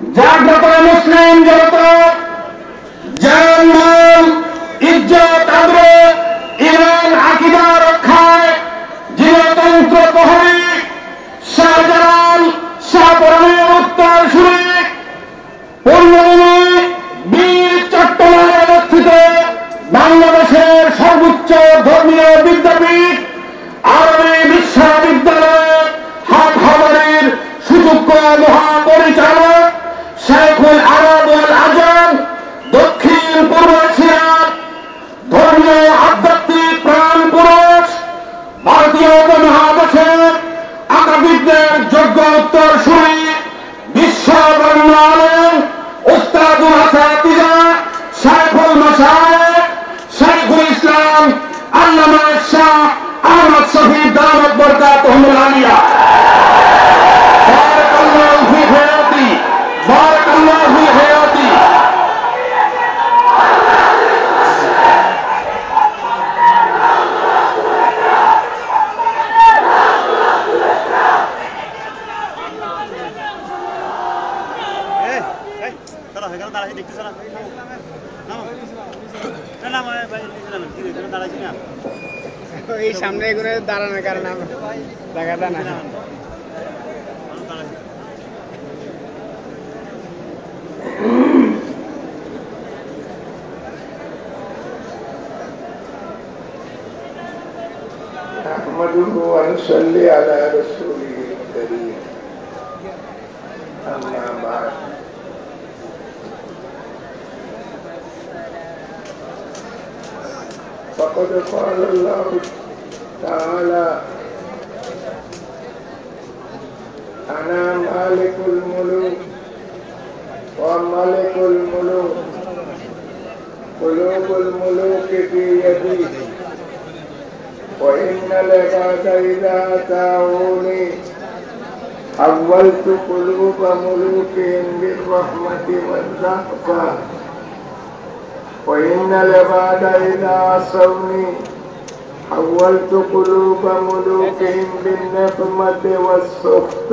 জাগ্রত মুসলিম জনতা জান মাল ইজ্জত, আদর, ইমান, আকিদা রক্ষায় জীবতন্ত্র প্রহরী, শাহজালাল শাহপরণের উত্তর সুরে পূর্ণভূমি বীর চট্টগ্রামে অবস্থিত বাংলাদেশের সর্বোচ্চ ধর্মীয় বিদ্যাপীঠ এগুলো দাঁড়ানোর কারণে আমার দেখা যায় না নামো, দাঁড়াইছি। نحمده ونصلي على رسوله الكريم أما بعد فقد قال الله تعالى. أنا مالك الملوك وملك الملوك. قلوب الملوك في يدي. وإن العباد إذا أتاوني حولت قلوب ملوكهم بالرحمة والرأفة وإن العباد إذا عصوني. حولت قلوب ملوكهم بالنقمة والسخط.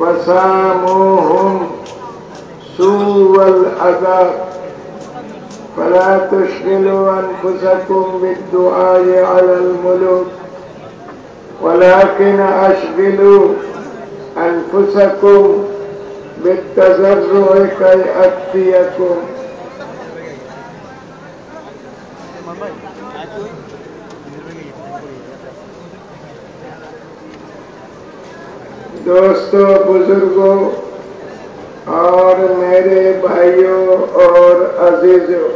فساموهم سوء العذاب. فلا تشغلوا أنفسكم بالدعاء على الملوك. ولكن أشغلوا أنفسكم بالتزرع كي أكفيكم. दोस्तों बुजुर्गों और मेरे भाइयों और अजीजों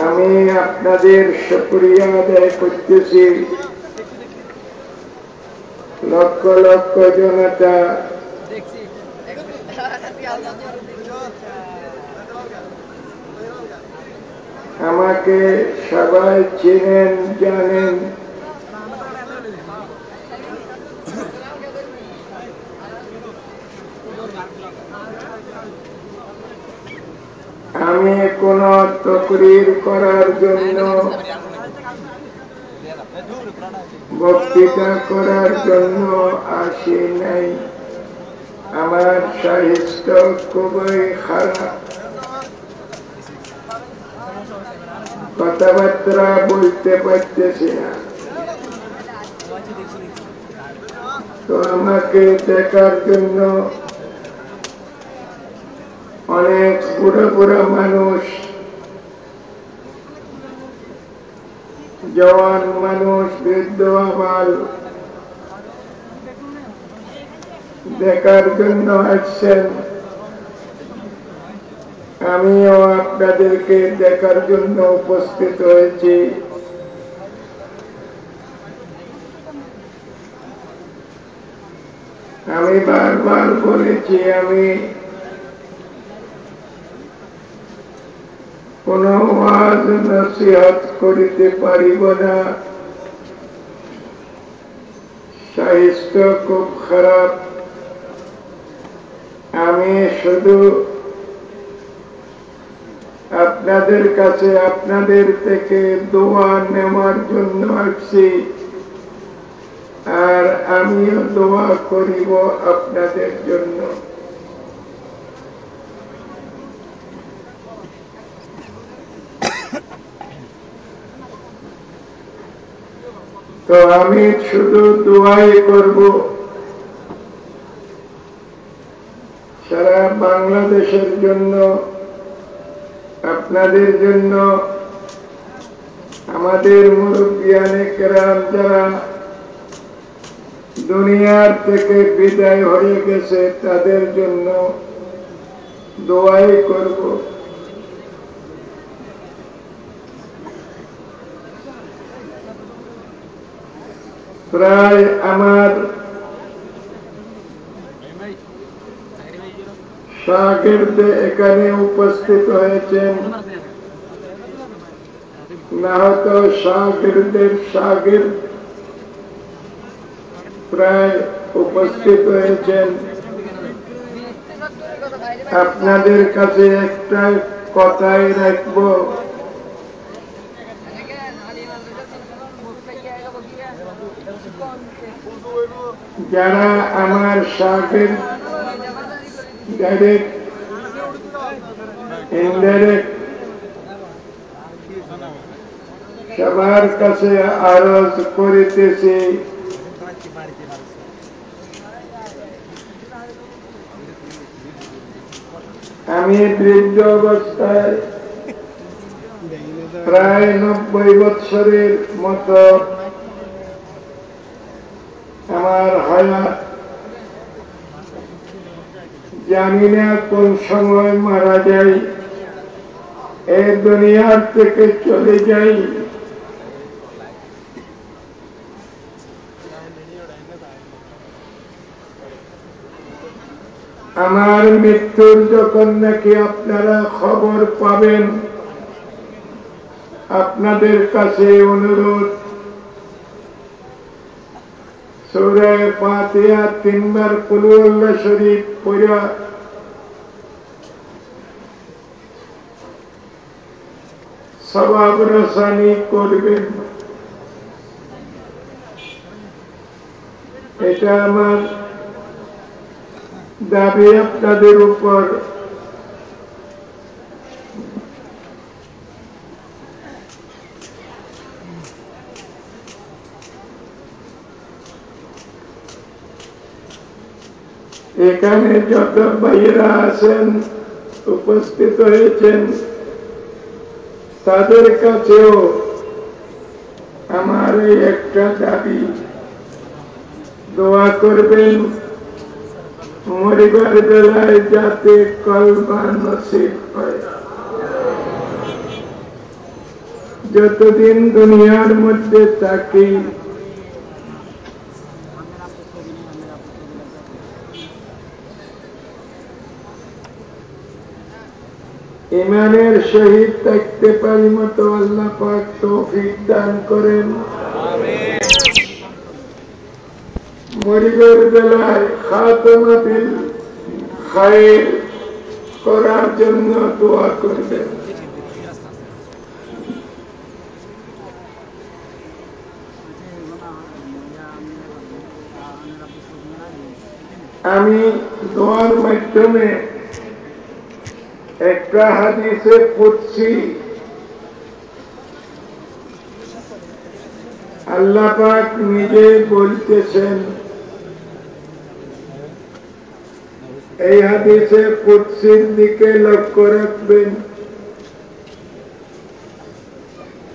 আমি আপনাদের শুক্রিয়া আদায় করতেছি লক্ষ লক্ষ জনতা আমাকে সবাই চেনেন, জানেন। আমি কোন তকরির করার জন্য বক্তৃতা করার জন্য আসি নাই। আমার সাহিত্য খুবই খারাপ। কথাবার্তা বলতে পারতেছি না। তো আমাকে দেখার জন্য অনেক বুড়ো বুড়ো মানুষ, জওয়ান মানুষ, বৃদ্ধ, আবাল দেখার জন্য আসছেন। আমিও আপনাদেরকে দেখার জন্য উপস্থিত হয়েছি। আমি বারবার বলেছি, আমি কোন ওয়াজ নসিহত করিতে পারিব না। সাহিত্য খুব খারাপ। আমি শুধু আপনাদের কাছে আপনাদের থেকে দোয়া নেওয়ার জন্য আসছি। আর আমিও দোয়া করিব আপনাদের জন্য। তো আমি শুধু দোয়াই করব। সারা বাংলাদেশের জন্য আপনাদের জন্য আমাদের মুরব্বিয়ানে কেরাম যারা দুনিয়ার থেকে বিদায় হয়ে গেছে, তাদের জন্য দোয়াই করব। প্রায় আমার শাগির্দ এখানে উপস্থিত হয়েছেন না হয়তো শাগির্দের শাগির প্রায় উপস্থিত হয়েছেন। আপনাদের কাছে একটা কথাই রাখব। যারা আমার শাকের ডাইরেক্ট ইনডাইরেক্ট সবার কাছে আরজ করিতেছি আমি বৃদ্ধ অবস্থায় প্রায় নব্বই বৎসরের মতো আমার হায়াত জানি না কোন সময় মারা যাই এই দুনিয়ার থেকে চলে যাই। আমার মৃত্যুর যখন নাকি আপনারা খবর পাবেন, আপনাদের কাছে অনুরোধ সৌরায় ফাতিয়া তিনবার কুলুল্লা শরীফ পড়া স্বভাব রসানি করবেন এটা আমার দাবি আপনাদের উপর এখানে যত ভাইয়েরা আছেন উপস্থিত হয়েছেন, তাদের কাছেও আমার এই একটা দাবি। দোয়া করবেন, মরিবার বেলায় যাতে কলবা নসিব হয়। যতদিন দুনিয়ার মধ্যে থাকি ইমানের সহিত থাকতে পারি মতো আল্লাহ পাক তৌফিক দান করেন। মরিবের বেলায় খাতমাতিল খায়ের করার জন্য দোয়া করবেন। আমি দোয়ার মাধ্যমে একটা হাদিসে পড়ছি। আল্লাহ পাক নিজে বলতেছেন, এই হাদিসে কুৎসির দিকে লক্ষ্য রাখবেন।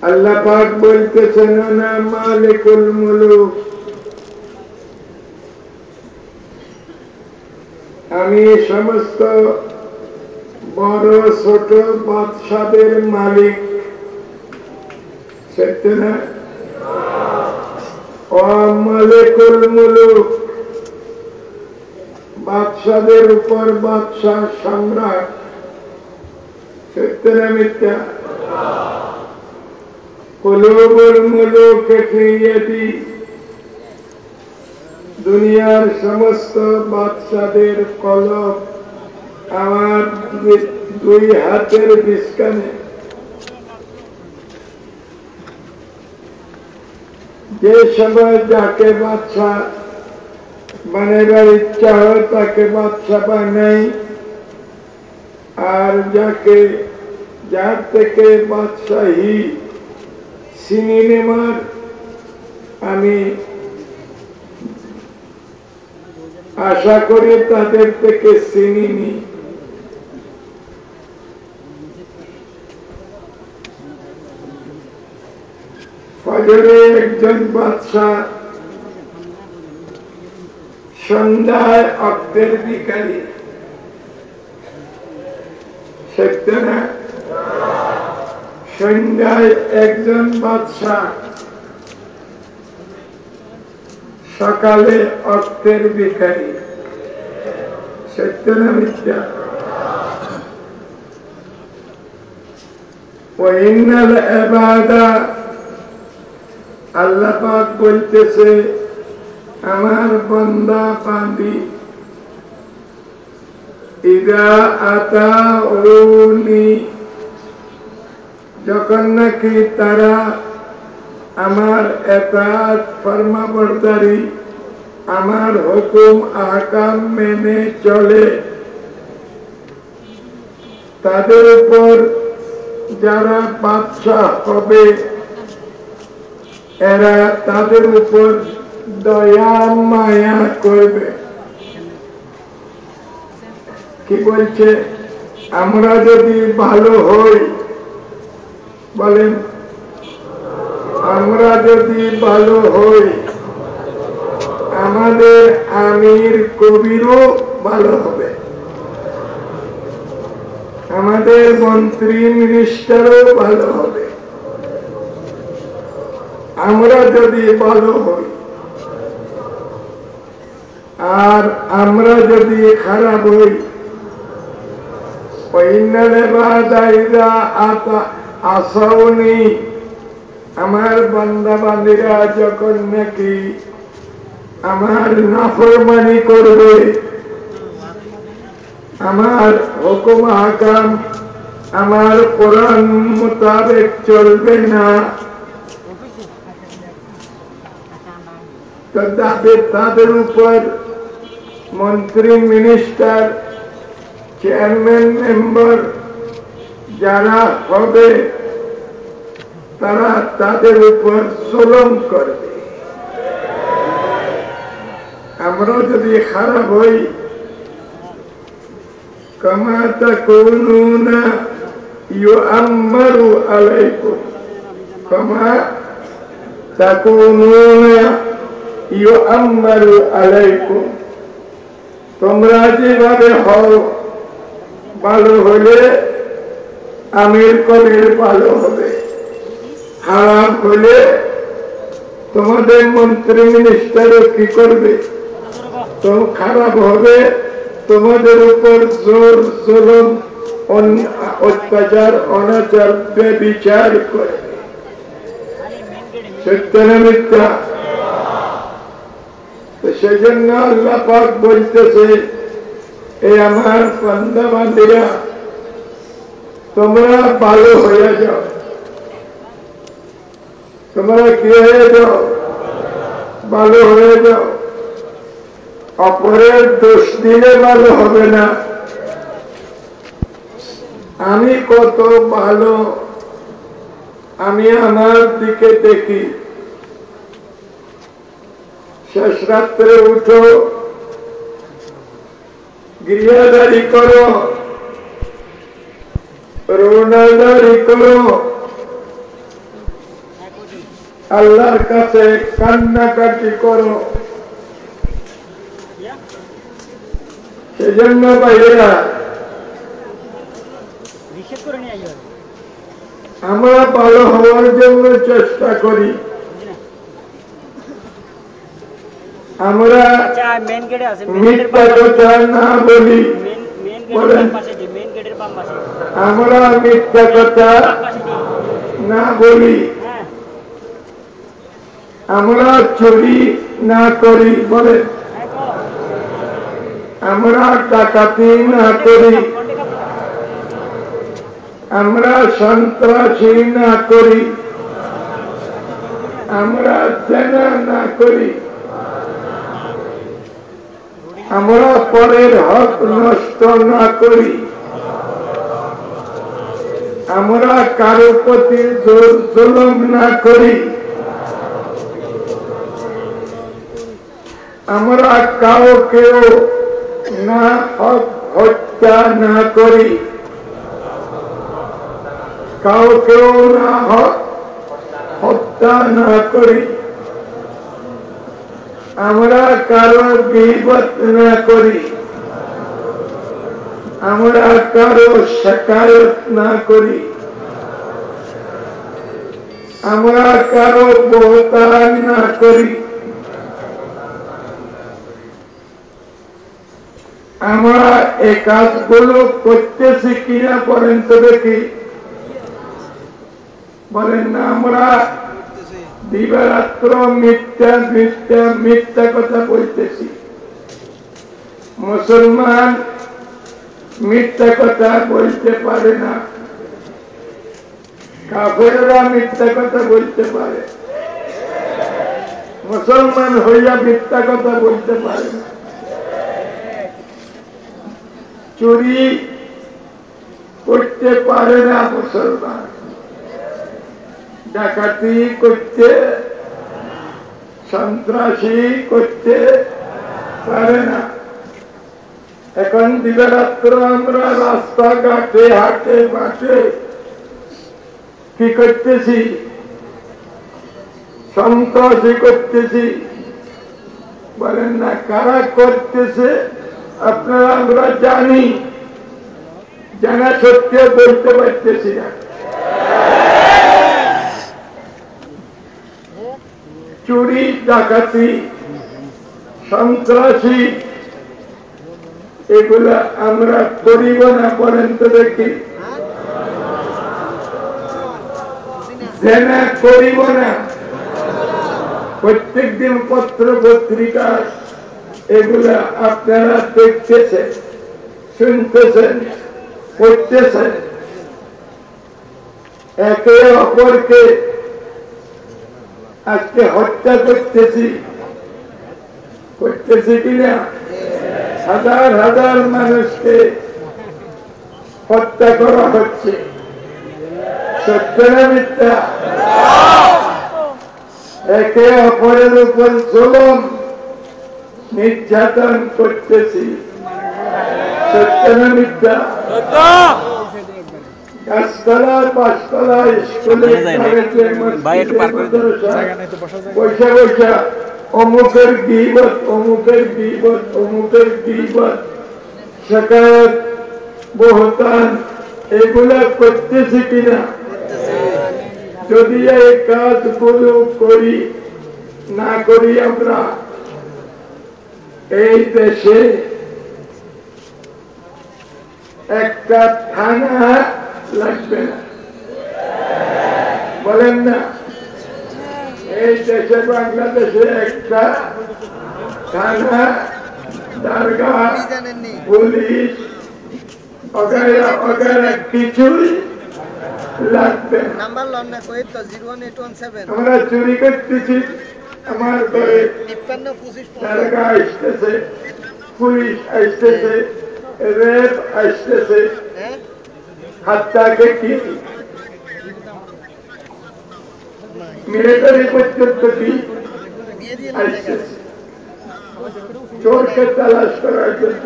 আল্লাহ পাক বলতেছেন না মালিকুল মুলুক। আমি সমস্ত বড় ছোট বাদশাদের মালিক। বাদশাদের উপর বাদশাহ সম্রাট। সত্য না মিথ্যা? কলুবুল মুলুক ফিয়াদি দুনিয়ার সমস্ত বাদশাদের কলব আমার দুই হাতের বিস্কানে যে সময় যাকে বাচ্চা বানাইবার ইচ্ছা হয়, তাকে বাচ্চা বানাই। আর যাকে, যার থেকে বাদশাহী সিনেমার আমি আশা করি তাদের থেকে সিনেমি ফজরে একজন বাদশাহ সন্ধ্যায় অর্থের বিকারী সত্য সন্ধ্যায় একজন বাদশাহ সকালে অর্থের ভিখারি সত্য না মিথ্যা? ওইনাল এবাদা আল্লাহ পাক বলতেছে, আমার বন্দা বান্দি ইদা আতা যখন নাকি তারা আমার এতাত ফরমাবরদারি, আমার হুকুম আহকাম মেনে চলে। তাদের উপর যারা বাদশাহ হবে এরা তাদের উপর দয়া, মায়া করবে। কি বলছে? আমরা যদি ভালো হই, বলেন, আমরা যদি ভালো হই, আমাদের আমির কবিরও ভালো হবে। আমাদের মন্ত্রী মিনিস্টারও ভালো হবে। আমরা যদি ভালো হই, আর আমরা যদি খারাপ হই আসাউনি। আমার বান্দাবান্দিরা যখন নাকি আমার নাফরমানি করবে, আমার হুকুম হাকাম আমার কোরআন মোতাবেক চলবে না। তো তাদের তাদের উপর মন্ত্রী মিনিস্টার চেয়ারম্যান মেম্বার যারা হবে, তারা তাদের উপর জলম করবে। আমরা যদি খারাপ হই, কামাতা করুনা ইউ আমারু আলাইকুম। কামা তা করুনা তোমরা যেভাবে হও, ভালো হলে আমির কবির ভালো হবে। খারাপ হলে তোমাদের মন্ত্রী মিনিস্টারও কি করবে? খারাপ হবে, তোমাদের উপর জোর, জোলম অত্যাচার, অনাচার বিচার করে। সত্য মিথ্যা? সেই জন্য আল্লাহ পাক বলতেছে এই আমার বান্দাবান্দিরা তোমরা ভালো হয়ে যাও। তোমরা কি হয়ে যাও? ভালো হয়ে যাও। অপরের দোষ দিলে ভালো হবে না। আমি কত ভালো, আমি আমার দিকে দেখি। শেষ রাত্রে উঠো। গৃহদারি করো। রোনাদারি করো। আল্লাহর কাছে কান্নাকাটি করো। সেজন্য বাইরেরা আমরা ভালো হওয়ার জন্য চেষ্টা করি। আমরা মেন মিথ্যা না বলি। আমরা মিথ্যা কথা না বলি। হ্যাঁ। আমরা চুরি না করি বলে। হ্যাঁ আমরা ডাকাতি না করি। আমরা সন্ত্রাসী না করি। আমরা জেনা না করি। আমরা পরের হক নষ্ট না করি। আমরা কারও প্রতি জোর না করি। আমরা কাউকেও না হক হত্যা না করি। কাউকেও না হক হত্যা না করি। আমরা কারও বিপদ না করি। আমরা কারও শেখায়ত না করি। আমরা কারও বহতান না করি। আমরা এই কাজগুলো করতেছি কিনা বলেন দেখি। বলেন না, আমরা দিবারাত্র মিথ্যা মিথ্যা মিথ্যা কথা বলতেছি। মুসলমান মিথ্যা কথা বলতে পারে না। কাফেররা মিথ্যা কথা বলতে পারে। মুসলমান হইয়া মিথ্যা কথা বলতে পারে না। চুরি করতে পারে না মুসলমান। ডাকাতি করতে, সন্ত্রাসী করতে পারে না। এখন দিবারাত্র আমরা রাস্তাঘাটে, হাটে, মাঠে কি করতেছি? সন্ত্রাসী করতেছি। বলেন না, কারা করতেছে? আপনারা, আমরা জানি। জানা সত্ত্বেও বলতে পারতেছি না। চুরি, ডাকাতি, সন্ত্রাসী, এগুলা আমরা করিব না বলেন তো দেখি। জেনা করিব না। প্রত্যেক দিন পত্র পত্রিকা, এগুলা আপনারা দেখতেছেন, শুনতেছেন, পড়তেছেন। একে অপরকে আজকে হত্যা করতেছি। করতেছি কিনা হাজার হাজার মানুষকে হত্যা করা হচ্ছে। সত্য একে অপরের উপর জুলুম, নির্যাতন করতেছি। সত্য। গাছতলা পাঁচতলা স্কুলে কলেজে মসজিদে মাদ্রাসায় পয়সা পয়সা অমুকের গিবত অমুকের গিবত অমুকের গিবত। শেখায়ত বহতান এগুলা করতেছি কিনা? যদি এই কাজগুলো করি না করি আমরা এই দেশে একটা থানা লাগবে না। বলেন না। এই দেশে বাংলাদেশে একটা থানা দারগা পুলিশ কিছুই লাগবে আমরা চুরি করতেছি আমার ঘরে দারগা আসতেছে পুলিশ আসতেছে রেপ আসতেছে। হাত্তাকে কি মিলিটারি পর্যন্ত চোরকে তালাশ করার জন্য।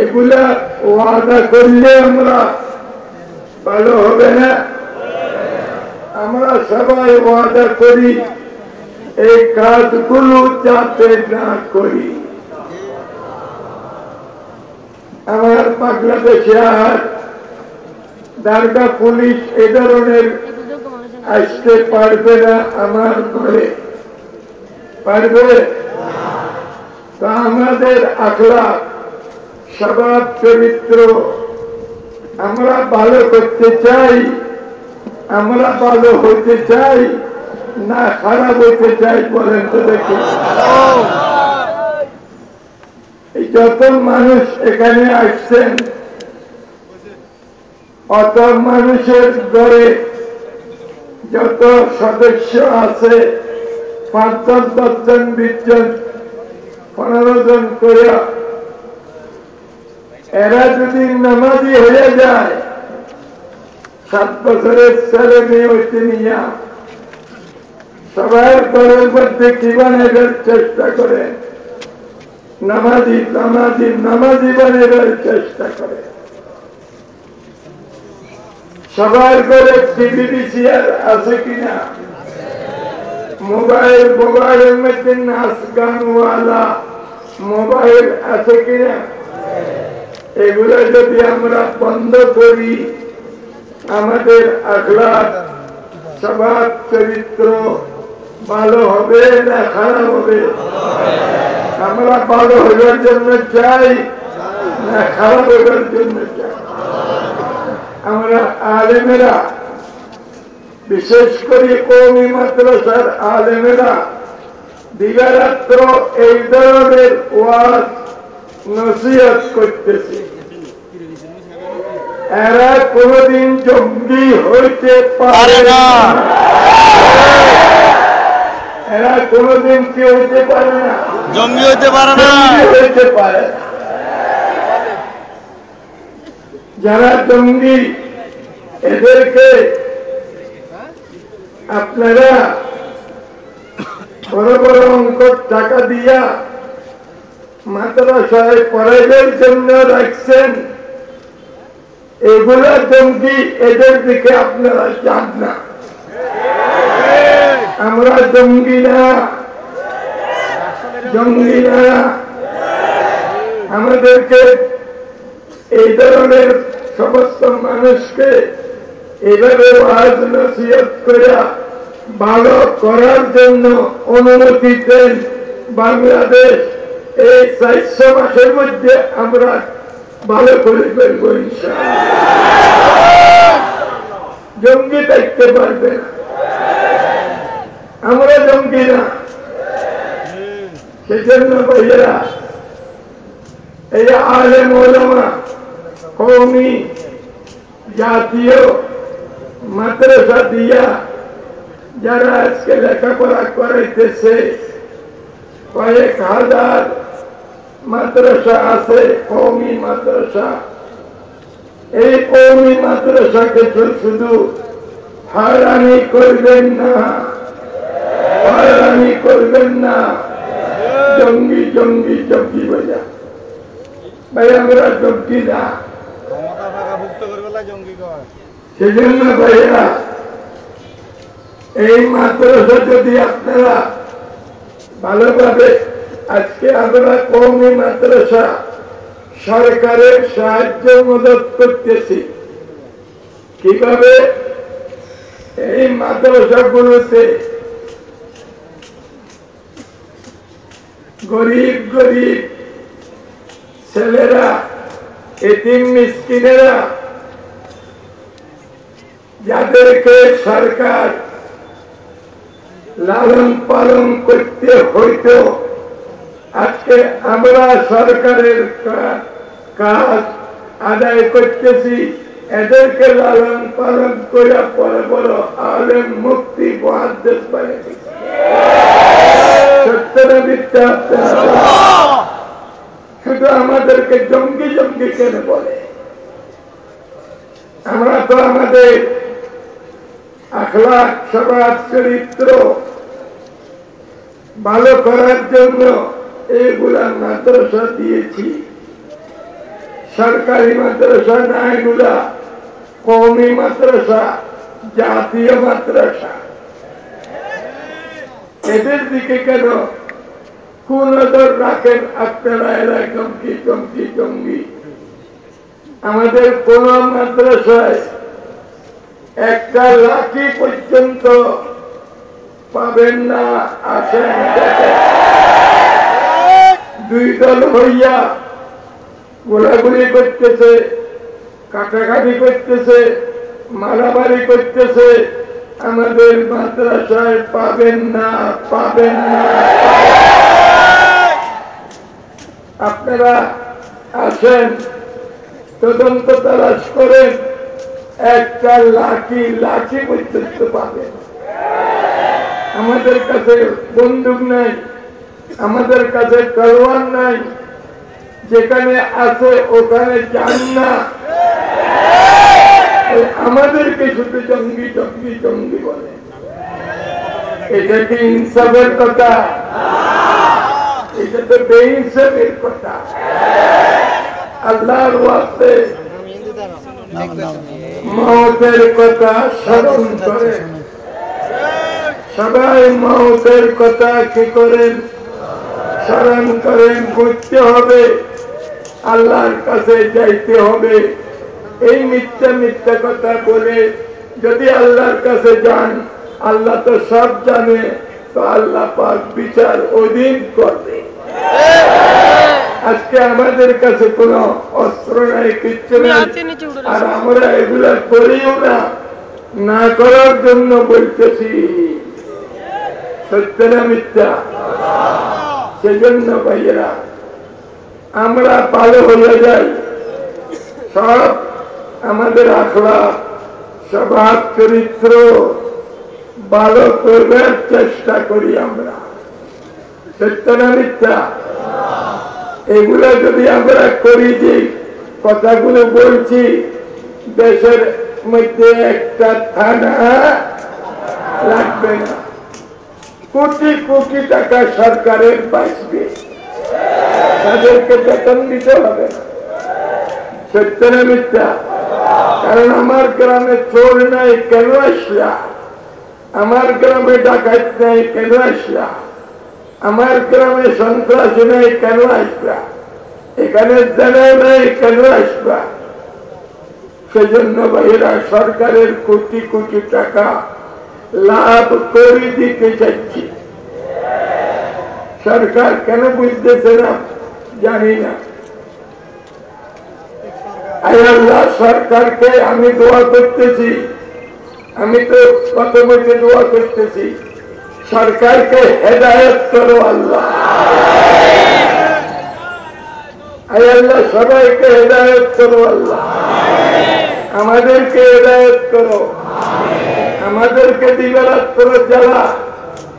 এগুলা ওয়াদা করলে আমরা ভালো হবে না। আমরা সবাই ওয়াদা করি, এই কাজগুলো যাতে না করি। আমার বাংলাদেশে আর দারগা পুলিশ এ ধরনের আসতে পারবে না আমার ঘরে। পারবে? তা আমাদের আখলা স্বভাব চরিত্র আমরা ভালো করতে চাই, আমরা ভালো হইতে চাই, না খারাপ হইতে চাই বলেন তো দেখি যত মানুষ এখানে আসছেন অত মানুষের ঘরে যত সদস্য আছে পাঁচজন দশজন, বিশ জন, পনেরো জন করে এরা যদি নামাজি হয়ে যায়, সাত বছরের ছেলে মেয়ে হইতে নিয়ে সবার ঘরের মধ্যে কি বানাবার চেষ্টা করে? নামাজি নামাজি নামাজি বানাবার চেষ্টা করে। সবার ঘরে টিভি বিসিআর আছে কিনা? মোবাইল, মোবাইলের মধ্যে নাচ গানওয়ালা, মোবাইল আছে কিনা? এগুলো যদি আমরা বন্ধ করি, আমাদের আখলাখ স্বভাব চরিত্র ভালো হবে না খারাপ হবে? আমরা ভালো হইবার জন্য চাই না খারাপ হইবার জন্য চাই? আমরা আলেমেরা বিশেষ করে কৌমি মাদ্রাসার আলেমেরা দিবারাত্র এই ধরনের ওয়াজ নসিহত করতেছে। এরা কোনদিন জঙ্গি হইতে পারে না। এরা কোনদিন কি হইতে পারে না? জঙ্গি হইতে পারে না। হইতে পারে না। যারা জঙ্গি, এদেরকে আপনারা বড় বড় অঙ্ক টাকা দিয়া মাদ্রাসায় পড়াইবার জন্য রাখছেন, এগুলা জঙ্গি এদের দিকে আপনারা যান না। আমরা জঙ্গি না। জঙ্গি না। আমাদেরকে এই ধরনের সমস্ত মানুষকে এইভাবে ওয়াজ নসিহত করে ভালো করার জন্য অনুমতি দেন বাংলাদেশ। এই চারশো মাসের মধ্যে আমরা ভালো করে ফেলব। জঙ্গি থাকতে পারবে না। আমরা জঙ্গি না। সেজন্য ভাইয়েরা, এই আলেম ওলামা কৌমি জাতীয় মাদ্রাসা দিয়া যারা আজকে লেখাপড়া করাইতেছে, কয়েক হাজার মাদ্রাসা আছে, কৌমি মাদ্রাসা। এই কৌমি মাদ্রাসাকে শুধু হারানি করবেন না হারানি করবেন না। জঙ্গি জঙ্গি জঙ্গি বোঝা ভাই, আমরা জঙ্গি না ক্ষমতা টাকা ভুক্ত করবে না জঙ্গি কর সেজন্য ভাইয়েরা এই মাদ্রাসা যদি আপনারা ভালোভাবে আজকে আমরা কৌমি মাদ্রাসা সরকারের সাহায্য মদত করতেছি, কীভাবে এই মাদ্রাসাগুলোতে গরিব গরিব ছেলেরা, এতিম মিসকিনেরা যাদেরকে সরকার লালন পালন করতে হইত, আজকে আমরা সরকারের কাজ আদায় করতেছি। এদেরকে লালন পালন করে বড় বড় আলেম মুক্তি মহাদেশ বানিয়ে শুধু আমাদেরকে জঙ্গি জঙ্গি কেন বলে? আমরা তো আমাদের আখলাখ স্বভাব চরিত্র ভালো করার জন্য এইগুলা মাদ্রাসা দিয়েছি। সরকারি মাদ্রাসা না এগুলা কৌমি মাদ্রাসা, জাতীয় মাদ্রাসা। এদের দিকে কেন কুনজর রাখেন আপনারা এরা জঙ্গি জঙ্গি জঙ্গি আমাদের কোন মাদ্রাসায় একটা লাঠি পর্যন্ত পাবেন না, আসেন। দুই দল হইয়া গোলাগুলি করতেছে, কাটাকাটি করতেছে, মারামারি করতেছে, আমাদের মাদ্রাসায় পাবেন না পাবেন না আপনারা আসেন, তদন্ত তালাশ করেন একটা লাঠি লাঠি পর্যন্ত পাবে। আমাদের কাছে বন্দুক নাই, আমাদের কাছে তলোয়ার নাই, যেখানে আছে ওখানে যান না আমাদেরকে শুধু জঙ্গি জঙ্গি জঙ্গি বলে। এটা কি ইনসাফের কথা? এটা তো বেইনসাফের কথা। আল্লাহর ওয়াস্তে। মহতের কথা স্মরণ করেন সবাই মহতের কথা কি করেন? স্মরণ করেন বুঝতে হবে। আল্লাহর কাছে যাইতে হবে। এই মিথ্যা মিথ্যা কথা বলে যদি আল্লাহর কাছে যান আল্লাহ তো সব জানে। তো আল্লাহ পাক বিচার অধীন করবে। আজকে আমাদের কাছে কোনো অস্ত্র নাই কিচ্ছু নাই। আর আমরা এগুলা করিও না না করার জন্য বলতেছি। সত্য না মিথ্যা? সেজন্য ভাইয়েরা আমরা ভালো হয়ে যাই। সব আমাদের আখড়া স্বভাব চরিত্র ভালো করবার চেষ্টা করি আমরা। সত্য না মিথ্যা? এগুলো যদি আমরা করি যে কথাগুলো বলছি, দেশের মধ্যে একটা থানা লাগবে না। কোটি কোটি টাকা সরকারের বাঁচবে। তাদেরকে বেতন দিতে হবে। সত্য না মিথ্যা। কারণ আমার গ্রামে চোর নাই, কেন আসলা? আমার গ্রামে ডাকাত নাই, কেন আসলা? আমার গ্রামে সন্ত্রাসী নাই, কেন আসবা? এখানে জানা নাই, কেন আসবা? সেজন্য ভাইয়েরা, সরকারের কোটি কোটি টাকা লাভ করে দিতে চাচ্ছি সরকার কেন বুঝতেছে না? জানি না। আল্লাহ, সরকারকে আমি দোয়া করতেছি। আমি তো বছর দোয়া করতেছি সরকারকে হেদায়ত করো আল্লাহ। আয় আল্লাহ, সবাইকে হেদায়ত করো আল্লাহ। আমাদেরকে হেদায়ত করো। আমাদেরকে দিবারাত করো যারা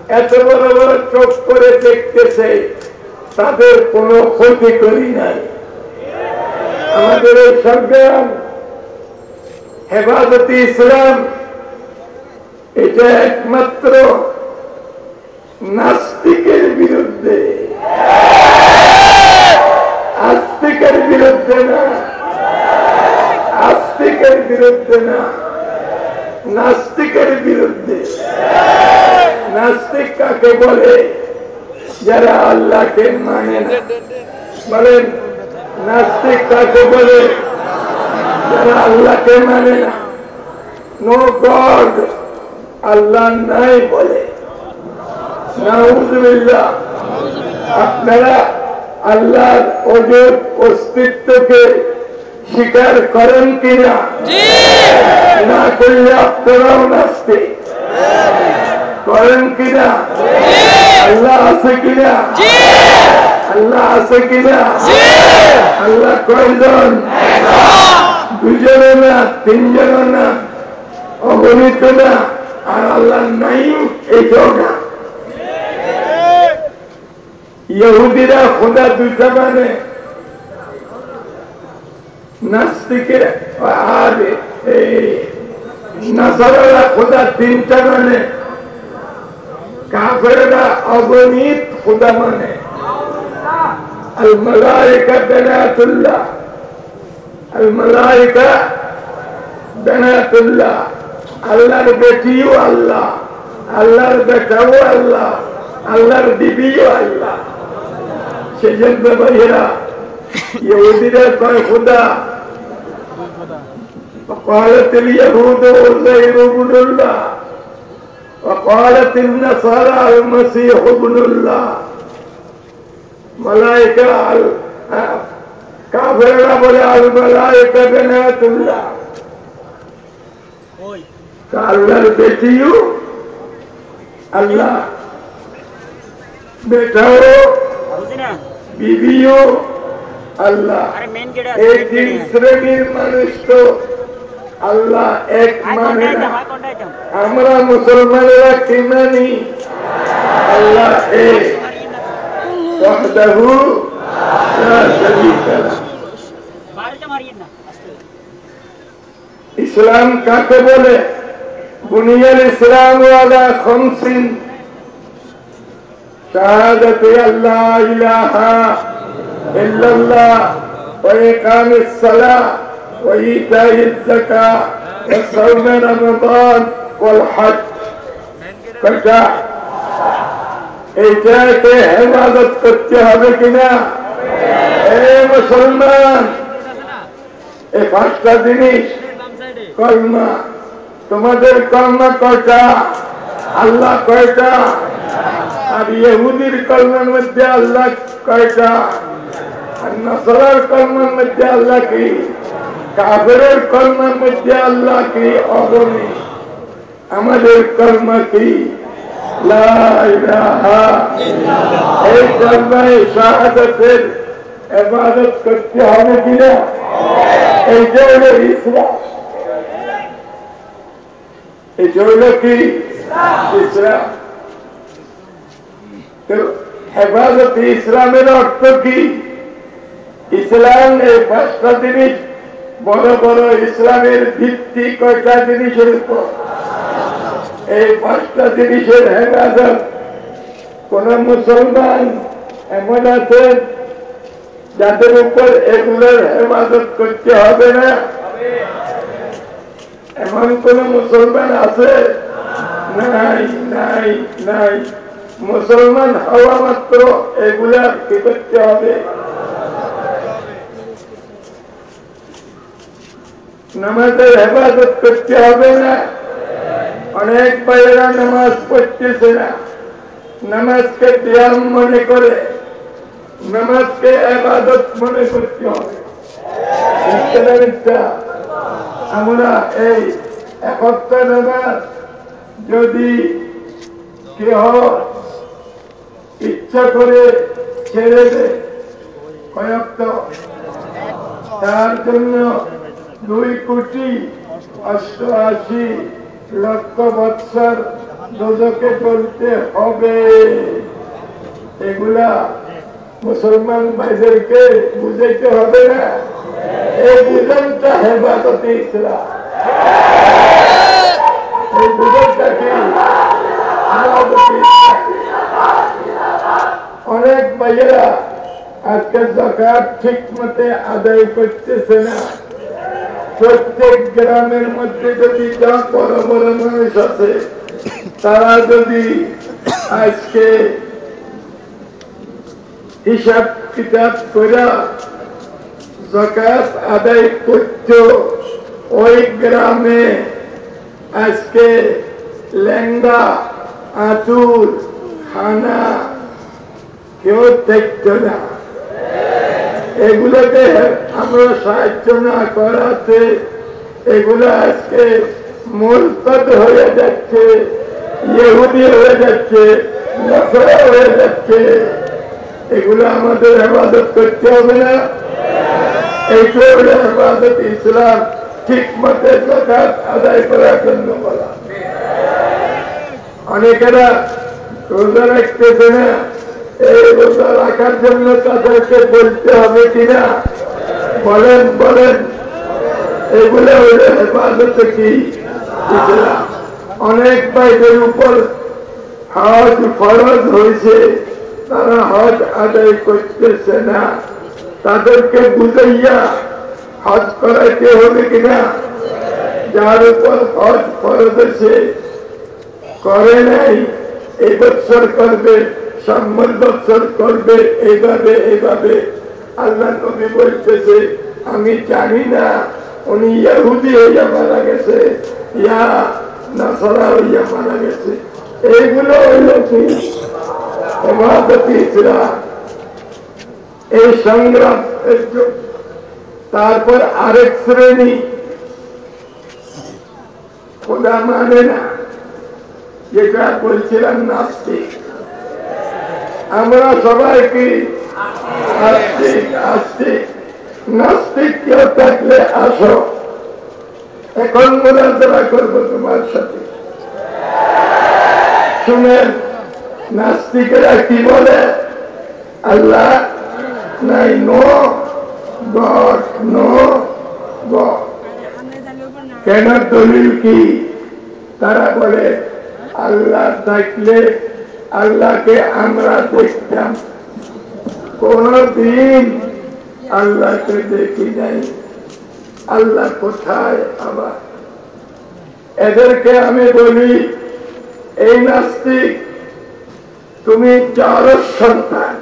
এত বড় বড় চোখ করে দেখতেছে, তাদের কোনো ক্ষতি করি নাই। আমাদের এই সংগ্রাম, হেফাজতি ইসলাম, এটা একমাত্র নাস্তিকের বিরুদ্ধে। আস্তিকের বিরুদ্ধে না। আস্তিকের বিরুদ্ধে না। নাস্তিকের বিরুদ্ধে। নাস্তিক কাকে বলে? যারা আল্লাহকে মানে না। বলেন, নাস্তিক কাকে বলে? যারা আল্লাহকে মানে না। নো গড আল্লাহ নাই বলে। নাউজুবিল্লাহ। আপনারা আল্লাহর অজুর অস্তিত্বকে স্বীকার করেন কিনা? না করলে আপনারাও নাস্তিক। করেন কিনা? আল্লাহ আছে কিনা? আল্লাহ আছে কিনা? আল্লাহ কয়জন? দুজনে না তিনজনে না অগণিত না আর আল্লাহ নাই এটাও না ইহুদিরা খোদা দুইটা মানে নাস্তিকের আর এই নাসারা খোদা তিনটা মানে কাফেরা অগণিত খোদা মানে আল মালাইকা বেনাতুল্লাহ আল মালাইকা বেনাতুল্লাহ আল্লাহর বেটিও আল্লাহ আল্লাহর বেটাও আল্লাহ আল্লাহর বিবিও আল্লাহ سیشن سے بحیرہ یہ وزیر خدا۔ وقالت اليهود وزير بن الله۔ وقالت النصارى المسيح ابن الله۔ ملائكة کافر بولے الملائکہ بنات اللہ۔ کالر بیٹیو اللہ۔ بیٹھا ہو۔ বিবিও আল্লাহ। এই তিন শ্রেণির মানুষ তো আল্লাহ এক মানে আমরা মুসলমানেরা কি মানি? আল্লাহ এক। ইসলাম কাকে বলে? বুনিয়াল ইসলাম আলা খমসিন। শাহাদাত আল্লাহ ইলাহা ইল্লাল্লাহ ওয়া ইকামিস সালাহ ওয়া ইতাইজ যাকাত ওয়া সাওম রমাদান ওয়াল হজ কয়টা এইটাকে হেফাজত করতে হবে কিনা এ মুসলমান এই পাঁচটা জিনিস কলমা তোমাদের কলমা কয়টা আল্লাহ কয়টা আর ইহুদির কলমার মধ্যে আল্লাহ কয়টা? আর নসরার কলমার মধ্যে আল্লাহ কি? কাফেরের কলমার মধ্যে আল্লাহ কি? অগণী আমাদের কলমা কি? এই কলমায় শাহাদাতের এবাদত করতে হবে কিনা? এইটা হলো ইসলাম। এটা হলো কি? ইসলাম। হেফাজত ইসলামের অর্থ কি? ইসলাম এই পাঁচটা জিনিস, বড় বড় ইসলামের ভিত্তি কয়টা জিনিসের উপর? এই পাঁচটা জিনিসের হেফাজত কোন মুসলমান এমন আছেন যাদের উপর এগুলোর হেফাজত করতে হবে না? এমন কোন মুসলমান আছে? নাই নাই নাই। মুসলমান হওয়া মাত্র এগুলা কি করতে হবে? নামাজের হেফাজত করতে হবে না। অনেক বাইরা নামাজ পড়তেছে না। নামাজকে ব্যায়াম মনে করে। নামাজকে আবাদত মনে করতে হবে। আমরা এই একটা নামাজ যদি কেহ ইচ্ছা করে ছেড়ে কয়েকট। তার জন্য দুই কোটি অষ্টআশি লক্ষ বৎসর দোজকে চলতে হবে। এগুলা মুসলমান ভাইদেরকে বুঝাইতে হবে না। এই বুঝনটা হেফাজতে ইসলাম। এই বুঝনটা কি। অনেক ভাইয়েরা আজকে জাকাত ঠিক মতে আদায় করতেছে না। প্রত্যেক গ্রামের মধ্যে যদি বড় বড় মানুষ আছে, তারা যদি আজকে হিসাব কিতাব করে জাকাত আদায় করত, ওই গ্রামে আজকে লেঙ্গা আতুর খানা কেউ দেখত না। এগুলোকে আমরা সাহায্য না করাতে এগুলো আজকে মূলপদ হয়ে যাচ্ছে, ইহুদি হয়ে যাচ্ছে নকরা হয়ে যাচ্ছে। এগুলো আমাদের হেফাজত করতে হবে না। এইটা হলো হেফাজত ইসলাম ঠিক মতে আদায় করার জন্য বলা। অনেকেরা রোজা রাখতেছে না। এই রোজা রাখার জন্য তাদেরকে বলতে হবে কিনা? বলেন বলেন। এগুলো হইলে কি? অনেক ভাইদের উপর হজ ফরজ হয়েছে, তারা হজ আদায় করতেছে না। তাদেরকে বুঝাইয়া হজ করাইতে হবে কিনা? যার উপর হজ ফরজ আছে করে নাই। এই বৎসর করবে সম্মান বৎসর করবে এইভাবে এইভাবে আল্লাহ নবী বলতেছে, আমি জানি না, উনি ইয়াহুদি হইয়া মারা গেছে, ইয়া নাসারা হইয়া মারা গেছে। এইগুলো হইল কি? ইসলাম। এই সংগ্রাম তারপর আরেক শ্রেণি। খোদা মানে না। যেটা বলছিলাম নাস্তিক। আমরা সবাই কি আস্তিক আস্তিক। নাস্তিক কেউ থাকলে আসো। এখন মোনাজারা করব তোমার সাথে। শুনেন, নাস্তিকেরা কি বলে? আল্লাহ নাই নো, গড নো, গড। কেন দলিল কি? তারা বলে আল্লাহ থাকলে আল্লাহকে আমরা দেখতাম। কোনদিন আল্লাহকে দেখি নাই। আল্লাহ কোথায় আবার? এদেরকে আমি বলি, এই নাস্তিক, তুমি চার সন্তান।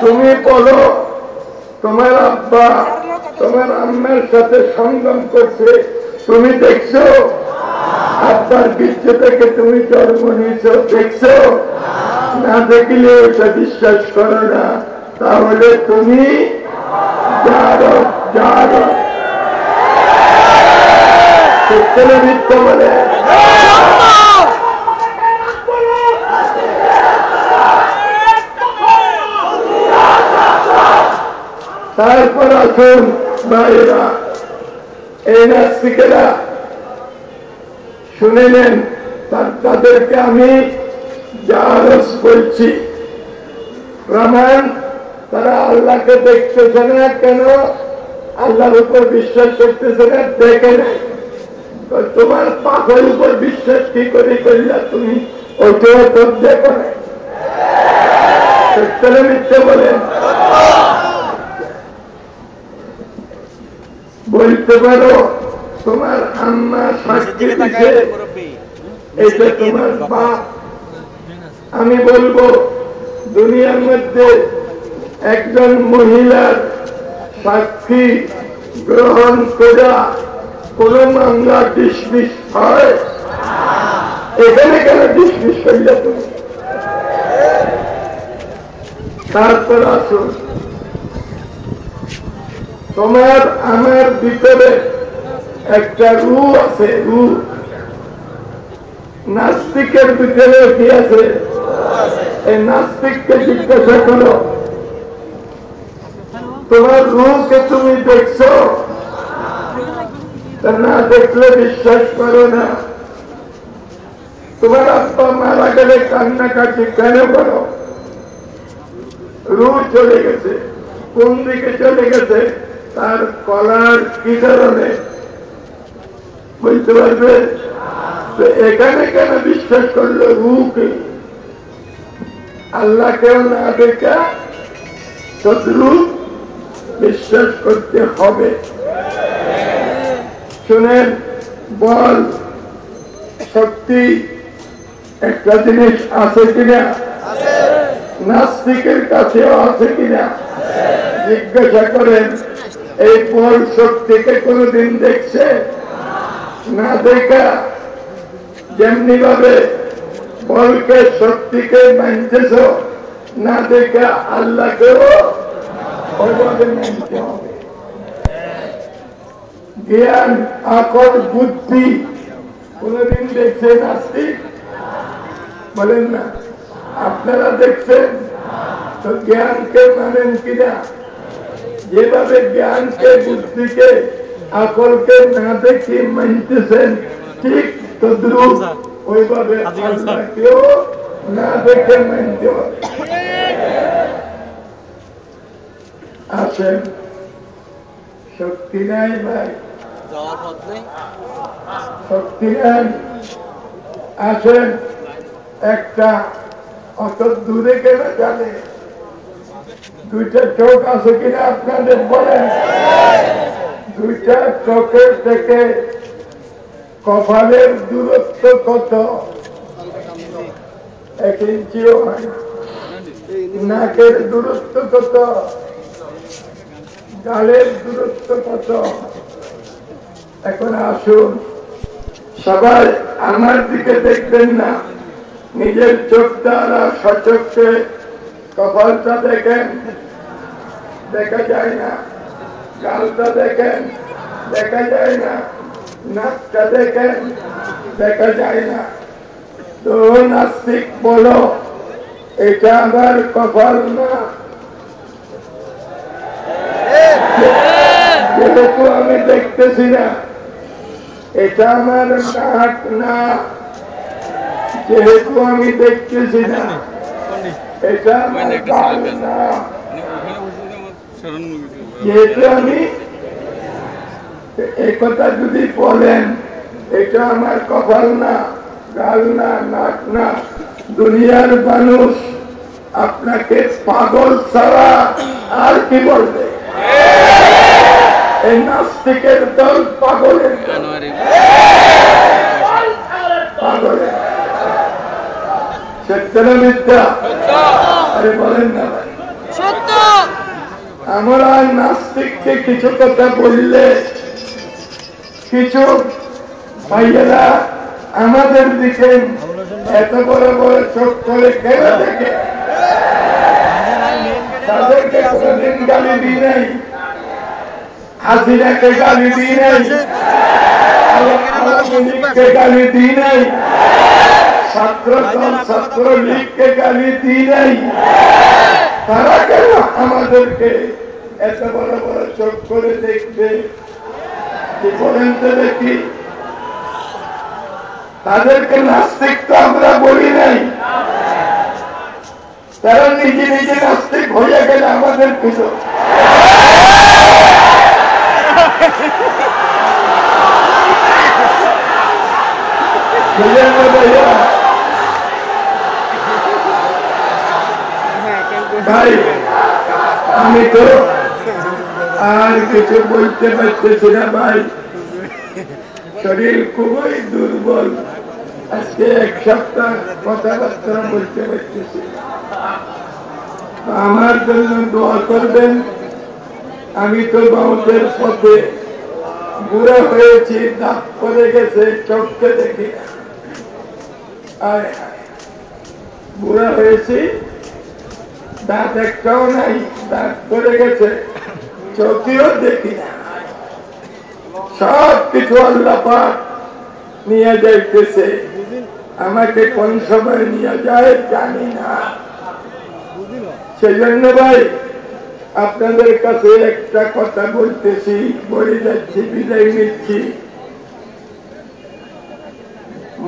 তুমি বলো, তোমার আব্বা, তোমার আম্মার সাথে সঙ্গম করছে। তুমি দেখছ আব্বার বীর্য থেকে তুমি জন্ম নিয়েছ, দেখছ? না দেখলে ওটা বিশ্বাস করো না। তাহলে তুমি মিথ্য বলে। তারপর আসুন ভাইরা এই নাস্তিকেরা শুনে নেন তাদেরকে আমি জারস বলছি। প্রমাণ তারা আল্লাহকে দেখতেছে না, কেন? আল্লাহর উপর বিশ্বাস করতেছে না, দেখে নাই। তোমার পাপের উপর বিশ্বাস কি করে করলা তুমি? ওইটাও তো দেখো না মিথ্যে বলেন বলতে পারো তোমার আম্মা সাক্ষী দিছে এটা তোমার বাপ। আমি বলব দুনিয়ার মধ্যে একজন মহিলার সাক্ষী গ্রহণ করা কোন মামলা ডিসমিস হয়? এখানে কেন ডিসমিস করলে তুমি? তারপর আসুন। তোমার আমার ভিতরে একটা রু আছে রু নাস্তিকের ভিতরে কি আছে? এই নাস্তিককে জিজ্ঞাসা করো। তোমার রুকে তুমি দেখছ? না দেখলে বিশ্বাস করো না। তোমার আব্বা মারা গেলে কান্নাকাটি কেন করো? রু চলে গেছে। কোন দিকে চলে গেছে? তার কলার কি কারণে? বুঝতে পারবে? তো এখানে কেন বিশ্বাস করল রুকে আল্লাহকেও না দেখা শত্রু বিশ্বাস করতে হবে। শুনেন, বল শক্তি একটা জিনিস আছে কিনা? নাস্তিকের কাছেও আছে কিনা? জিজ্ঞাসা করেন, এই বল শক্তিকে কোনদিন দেখছে? না দেখা যেমনি ভাবে বলকে শক্তিকে মানতেছ না দেখা আল্লাহকেও ওইভাবে মানতে হবে জ্ঞান আকর বুদ্ধি কোনদিন দেখছে নাস্তিক বলেন না আপনারা দেখছেন তো জ্ঞানকে মানেন কিনা যেভাবে জ্ঞানকে বুদ্ধিকে আকলকে না দেখে মানতেছেন ঠিক তদ্রুপ ওইভাবে আল্লাহকেও না দেখে মানতে হবে। আসেন। শক্তি নাই ভাই। শক্তি নাই। আসেন। একটা অত দূরে কেন জানে দুইটা চোখ আছে কিনা আপনাদের বলেন। দুইটা চোখের থেকে কপালের দূরত্ব কত? এক ইঞ্চিও হয় নাকের দূরত্ব কত? গালের দূরত্ব কত? এখন আসুন। সবাই আমার দিকে দেখবেন না। নিজের চোখ দ্বারা সচক্ষে, কপালটা দেখেন। দেখা যায় না। গালটা দেখেন দেখা যায় না নাকটা দেখেন দেখা যায় না। তো নাস্তিক বলো এটা আমার কপাল না। যেহেতু আমি দেখতেছি না এটা আমার নাক না। যেহেতু আমি দেখতেছি না এটা আমার গাল না। যেহেতু আমি এই কথা যদি বলেন এটা আমার কপাল না গাল না নাক না দুনিয়ার মানুষ আপনাকে পাগল ছাড়া আর কি বলবে? এই নাস্তিকের দল পাগলের। পাগলের। সত্য না মিথ্যা? আরে বলেন না। ভাই আমরা নাস্তিককে কিছু কথা বললে, কিছু ভাইয়েরা আমাদের দিকে এত বড় বড় চোখ করে কেন দেখে? তাদেরকে কোনদিন গালি দিই নাই। হাসিনাকে গালি দিই নাই। গালি দিই নাই। ছাত্র ছাত্র লীগকে গালি দিই নাই। তারা কেন আমাদেরকে এত বড় বড় চোখ করে দেখবে। বলেন তো দেখি তাদেরকে নাস্তিক তো আমরা বলি নাই। তারা নিজে নিজে নাস্তিক হয়ে গেলে আমাদের না ভাইয়া হ্যাঁ কিন্তু ভাই, আমি তো আর কিছু বলতে পারতেছি না ভাই। শরীর খুবই দুর্বল। আজকে এক সপ্তাহ কথাবার্তা বলতে পারতেছি। আমার জন্য দোয়া করবেন। আমি তো বাউদের পথে বুড়া হয়েছি, দাঁত পড়ে গেছে, চোখকে দেখি। বুড়া হয়েছি দাঁত একটাও নাই দাঁত পড়ে গেছে। চোখেও দেখি না। সব কিছু আল্লাহ পাক নিয়ে যাইতেছে। আমাকে কোন সময় নিয়ে যায় জানি না। সেই জন্য ভাই, আপনাদের কাছে একটা কথা বলতেছি, বলে যাচ্ছি, বিদায় নিচ্ছি।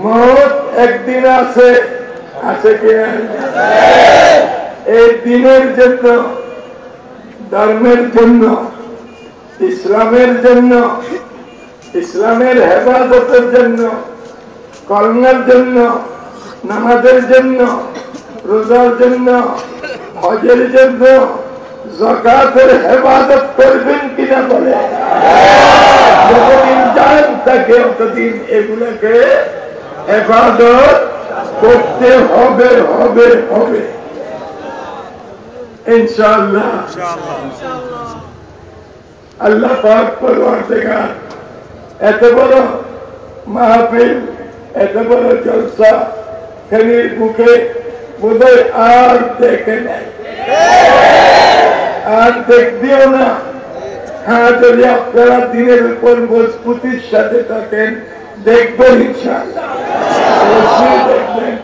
মত একদিন আছে আছে কিনা এই দিনের জন্য, ধর্মের জন্য, ইসলামের জন্য, ইসলামের হেফাজতের জন্য কর্মের জন্য, নামাজের জন্য, রোজার জন্য, হজের জন্য জকাতের হেফাজত করবেন কিনা বলে। যতদিন যান তাকে অতদিন এগুলোকে হেফাজত করতে হবে হবে হবে। ইনশাআল্লাহ। আল্লাহ পাক পরওয়ারদিগার এত বড় মাহফিল এত বড় জলসা ফেনীর বুকে বোধহয় আর দেখে নাই। আর দেখবেও না। হ্যাঁ যদি আপনারা দিনের উপর মজবুতির সাথে থাকেন দেখবেন ইনশাআল্লাহ। দেখবেন।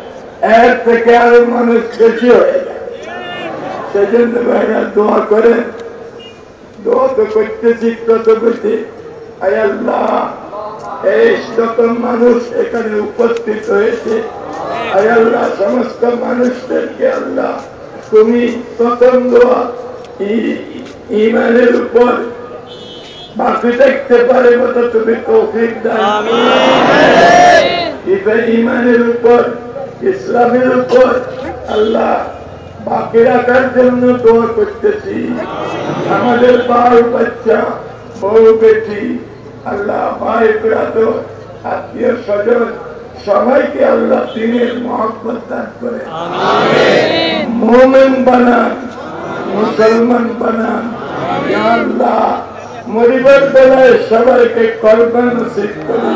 এর থেকে আরও মানুষ বেশি হয়ে যায় সেজন্য ভাইরা দোয়া করেন। দোয়া তো করতেছি আয় আল্লাহ এই যত মানুষ এখানে উপস্থিত হয়েছে আল্লাহ সমস্ত মানুষদেরকে আল্লাহ তুমি প্রথম দোয়া ইমানের উপর বাকি দেখতে পারে মতো তুমি তৌফিক দান ইমানের উপর ইসলামের উপর আল্লাহ জন্য দোয়া করতেছি? আমাদের বাল বাচ্চা বউ বেটি আল্লাহ ভাই আত্মীয় স্বজন সবাইকে আল্লাহ দিনের মহব্বত দান করে। মোমেন বানান মুসলমান বানান। আল্লাহ মরিবার বেলায় সবাইকে কল্পা নসিব করি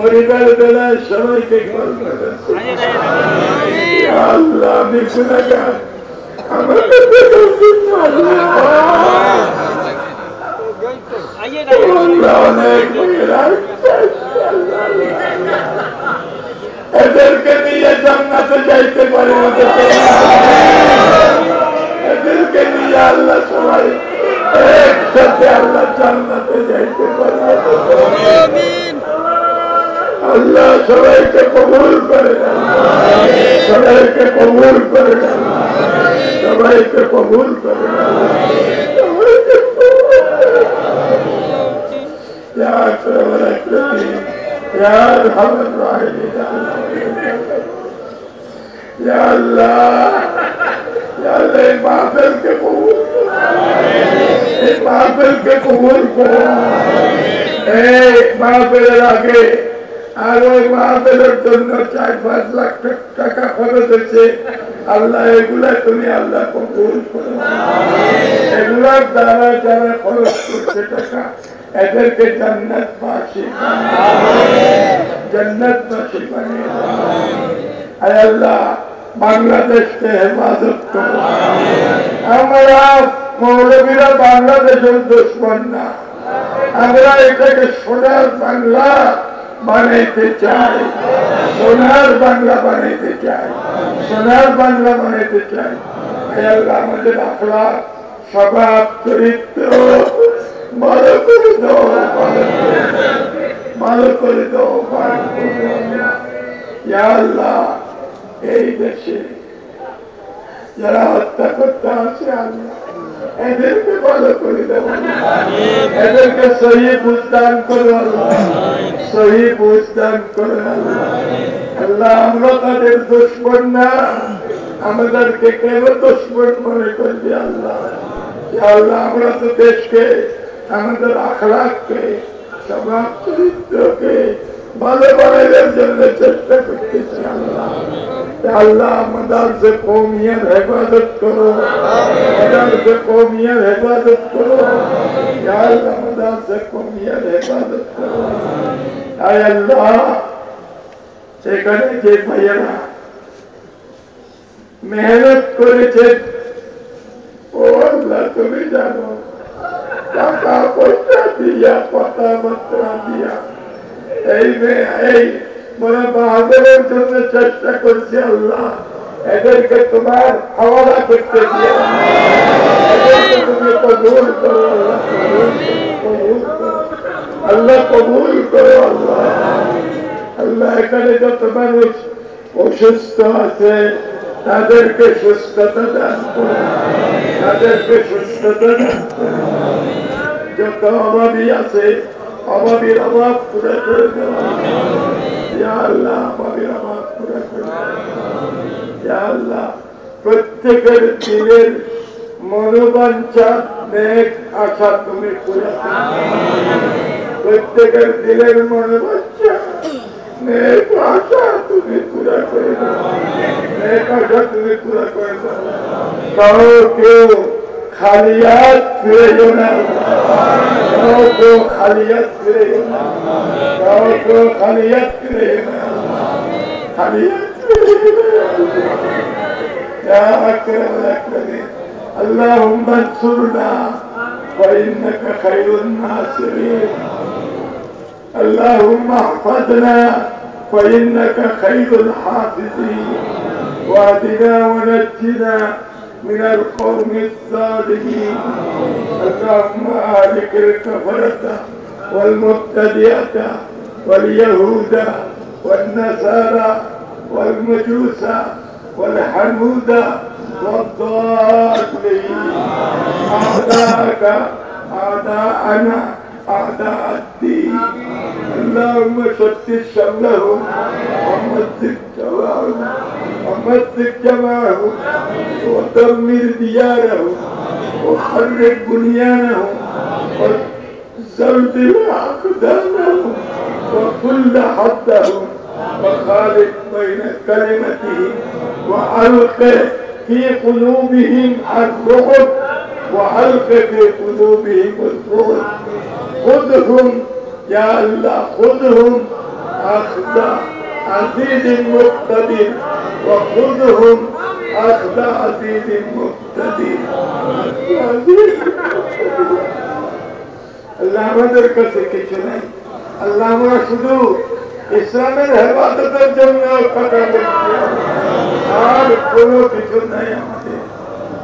বেলায় সবাইকে। ইয়া আল্লাহ। এদেরকে নিয়ে জান্নাতে যাইতে পারে এদেরকে নিয়ে আল্লাহ সবাই একসাথে আল্লাহ জান্নাতে যাইতে পারবে اللہ سبھی کے قبول کرے۔ سبھی کے قبول کرے۔ سبھی کے قبول کرے۔ یا اللہ یا اللہ کے قبول کے قبول کرو۔ আর ওই জন্য চার পাঁচ লাখ টাকা খরচ আল্লাহ, এগুলা তুমি আল্লাহ কবুল এগুলার দ্বারা যারা খরচ করছে টাকা, এদেরকে জান্নাত জান্নাত আল্লাহ, বাংলাদেশকে হেফাজত আমরা মৌলবীরা বাংলাদেশের দুশ্মন না। আমরা এটাকে সোনার বাংলা বানাইতে চাই। সোনার বাংলা বানাইতে চাই। সোনার বাংলা বানাইতে চাই। আল্লাহ আমাদের আখলা স্বভাব চরিত্র ভালো করে দাও ভালো করে দাও, আল্লাহ এই দেশে যারা হত্যা আছে আল্লাহ। এদেরকে ভালো করে দেব এদেরকে সহি বুঝদান করো আল্লাহ। সহি বুঝদান করো আল্লাহ। আল্লাহ, আমরা তাদের দুশ্মন না। আমাদেরকে কেন দুশ্মন মনে করবি আল্লাহ? আল্লাহ, আমরা তো দেশকে, আমাদের আখলাককে স্বভাব চরিত্রকে مالے والے جنت اللہ مدار سے قومیت حفاظت کرو۔ مدار سے قومیت حفاظت کرو۔ یا اللہ مدار سے قومیت حفاظت کرو۔ یا সেখানে যে ভাইয়েরা মেহনত করেছে ও আল্লাহ তুমি জানো টাকা পয়সা দিয়া কথাবার্তা দিয়া এই মেয়ে এই মনে বাহাদুরের জন্য চেষ্টা করছে আল্লাহ এদেরকে তোমার হাওয়ালা করতে দিয়ে এদেরকে তুমি কবুল করো আল্লাহ কবুল করো আল্লাহ কবুল করো আল্লাহ আল্লাহ এখানে যত মানুষ অসুস্থ আছে তাদেরকে সুস্থতা দান করো তাদেরকে সুস্থতা দান করো যত অভাবী আছে অভাবীর অভাব পুরো করে দেওয়া আল্লাহ অভাবীর অভাব পুরো করে দেওয়া। আল্লাহ, প্রত্যেকের দিনের মনোবাঞ্ছা, নেক আশা তুমি পুরা। প্রত্যেকের দিলের মনোবাঞ্ছা, নেক আশা তুমি পুরা করে দাও নেক আশা তুমি পুরা করে দাও কেউ خاليات فينا ربو خاليات فينا ربو خاليات فينا خاليات يا أكرم الأكرمين اللهم انصرنا فإنك خير الناصرين. اللهم احفظنا فإنك خير الحافظين. وأدنا ونجنا من القوم الظالمين اللهم أهلك الكفرة والمبتدئة واليهود والنصارى والمجوس والحمود والضالين. أعداءك أعداءنا أعداء الدين. اللهم شتت شملهم ومزق جماعهم ومزق جماعهم ودمر ديارهم وخرب بنيانهم وزلزل أقدامهم وكل حدهم وخالف بين كلمتهم وألق في قلوبهم الرعب وألق في قلوبهم الرعب. خذهم يا الله خذهم أخذ عزيز مقتدر وخذهم أخذ عزيز مقتدر عزيز مقتدر আল্লাহ আমাদের কাছে কিছু নাই আল্লাহ আমরা শুধু ইসলামের হেফাজতের জন্য কথা বলছি আর কোনো কিছু নাই আমাদের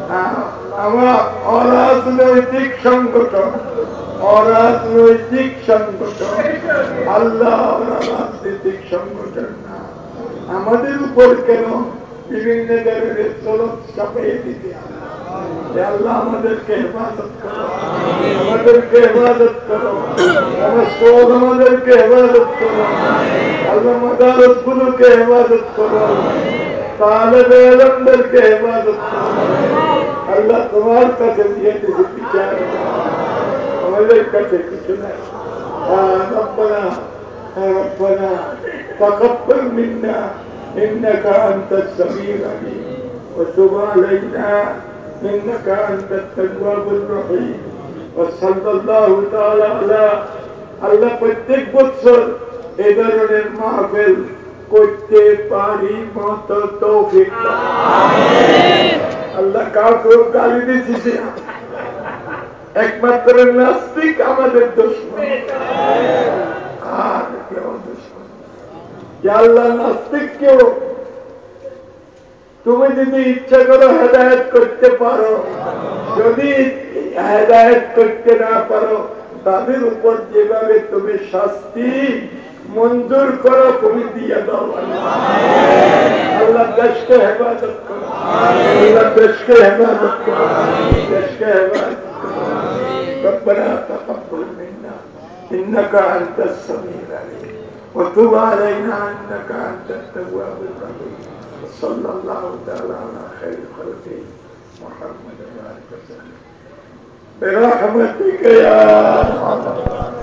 হ্যাঁ, আমার অরাজনৈতিক সংগঠন অরাজনৈতিক সংগঠন আল্লাহ ওরা রাজনৈতিক সংগঠন না আমাদের উপর কেন বিভিন্ন ধরনের চলক চাপিয়ে দিতে এ আল্লাহ আমাদেরকে হেফাজত করো আমাদেরকে হেফাজত করো আমার সোল আমাদেরকে হেফাজত করো আল্লাহ মাদারত গুলোকে হেফাজত করো তাহলে বেলমদেরকে হেফাজত করো আল্লাহ তোমার কাছে দিয়ে দিয়েছে বিচার আমাদের কাছে কিছু নাই হ্যাঁ রব্বানা হ্যাঁ রব্বানা تقبل منا إنك أنت السميع العليم وتب علينا إنك أنت التواب الرحيم وصلى الله تعالى على আল্লাহ প্রত্যেক বছর এ ধরনের মাহফিল করতে পারি মত তৌফিক দাও। আল্লাহ কাউকে গালি দিচ্ছি একমাত্র নাস্তিক আমাদের দুশ্মন। আর কেউ দুশ্মন আল্লাহ, নাস্তিক কেউ? তুমি যদি ইচ্ছা করো হেদায়ত করতে পারো, যদি হেদায়ত করতে না পারো, তাদের উপর যেভাবে তুমি শাস্তি মঞ্জুর করো, তুমি দিয়ে দাও আল্লাহ। দেশকে হেফাজত করো। আল্লাহ দেশকে হেফাজত করো। দেশকে হেফাজত ربنا تقبل منا. إنك أنت السميع العليم. وتب علينا إنك أنت التواب الرحيم. صلى الله تعالى على خير خلقه. محمد وآله وسلم برحمتك يا محمد